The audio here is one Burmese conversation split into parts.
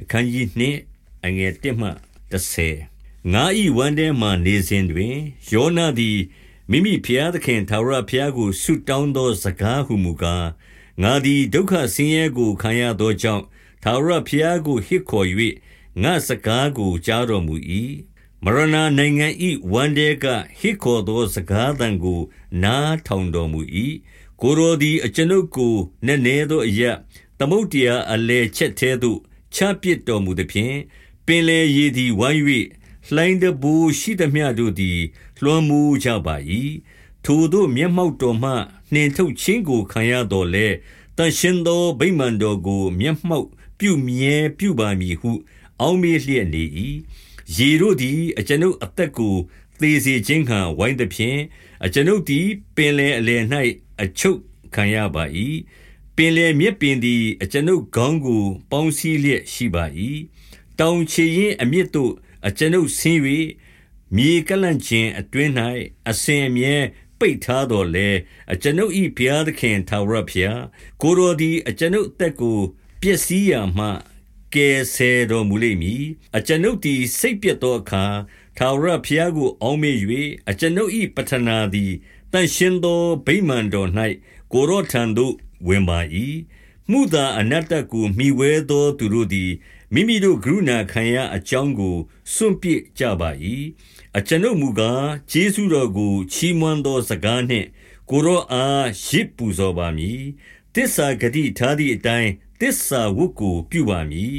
အခန်းကြီးနှင့်အငယ်1မှ30ငါဤဝမ်းထဲမှနေစဉ်တွင်ယောနာသည်မိမိဖျားသခင်သာရဖျားကိုဆုတောင်းသောစကားဟုမူကားငါသည်ဒုက္ခဆင်းရဲကိုခံရသောကြောင့်သာရဖျားကိုဟစ်ခေါ်၍ငါစကားကိုကြားတော်မူ၏မရဏနိုင်ငံဤဝမ်းတဲကဟစ်ခေါ်သောစကားသံကို နားထောင်တော်မူ၏ကိုရိုသည်အကျွန်ုပ်ကိုနည်းနည်းသောအရသမုတ်တရားအလဲချက်သေးသို့ ချပစ်တော်မူသည်ဖြင့်ပင်လေရည်သည်ဝိုင်း၍လှိုင်းတဘူရှိသမျှတို့သည် လွှမ်းမိုးကြပါ၏ထိုတို့မျက်မှောက်တော်မှနှင်ထုတ်ခြင်းကိုခံရတော်လဲတန်ရှင်သောဗိမာန်တော်ကို မျက်မှောက်ပြုမြဲပြုပါမည်ဟု အောက်မေ့လျက်နေ၏ရေတို့သည်အကျွန်ုပ်အသက်ကိုသေစေခြင်းခံဝိုင်းသည်ဖြင့်အကျွန်ုပ်သည်ပင်လေအလယ်၌အချုပ်ခံရပါ၏ ပင်လေမြက်ပင်သည် အကျွန်ုပ်ခေါင်းကို ပေါင်းစည်းလျက်ရှိပါ၏တောင်ချေရင်အမြင့်သို့ အကျွန်ုပ်ဆင်း၍မြေကလန့်ခြင်းအတွင်း၌အစဉ်အမြဲပိတ်ထားတော်လဲအကျွန်ုပ်၏ဘုရားသခင်သာဝရဖျား ကိုတော်သည် အကျွန်ုပ်အသက်ကို ပျက်စီးရာမှ ကယ်ဆယ်တော်မူလိမ့်မည် အကျွန်ုပ်သည် စိတ်ပြတ်သောအခါသာဝရဘုရားကို အောင်းမေ၍အကျွန်ုပ်၏ပထနာသည်တန်ရှင်သော ဗိမာန်တော်၌ကိုရောထံသို့ ဝင်ပါ၏မှုသာအနတ္တကိုမိဝဲသောသူတို့သည်မိမိတို့ကရုဏာခံရအကြောင်းကိုစွန့်ပစ်ကြပါ၏အကျွန်ုပ်မူကားဂျေစုတော်ကိုချီးမွမ်းသောစကားနှင့်ကိုရောအားရစ်ပူဇော်ပါမည်တစ္ဆာဂတိထားသည့်အတိုင်းတစ္ဆာဝတ်ကိုပြုပါမည်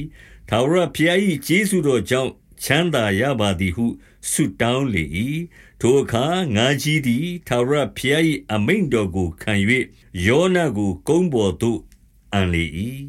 ထာဝရဘုရား၏ဂျေစုတော်ကြောင့် ချမ်းသာရပါသည်ဟုဆုတောင်းလေ၏ထိုအခါငါကြီးသည်ထာဝရဘုရား၏အမိန့်တော်ကိုခံ၍ယောနကို ကုန်းပေါ်သို့အံလေ၏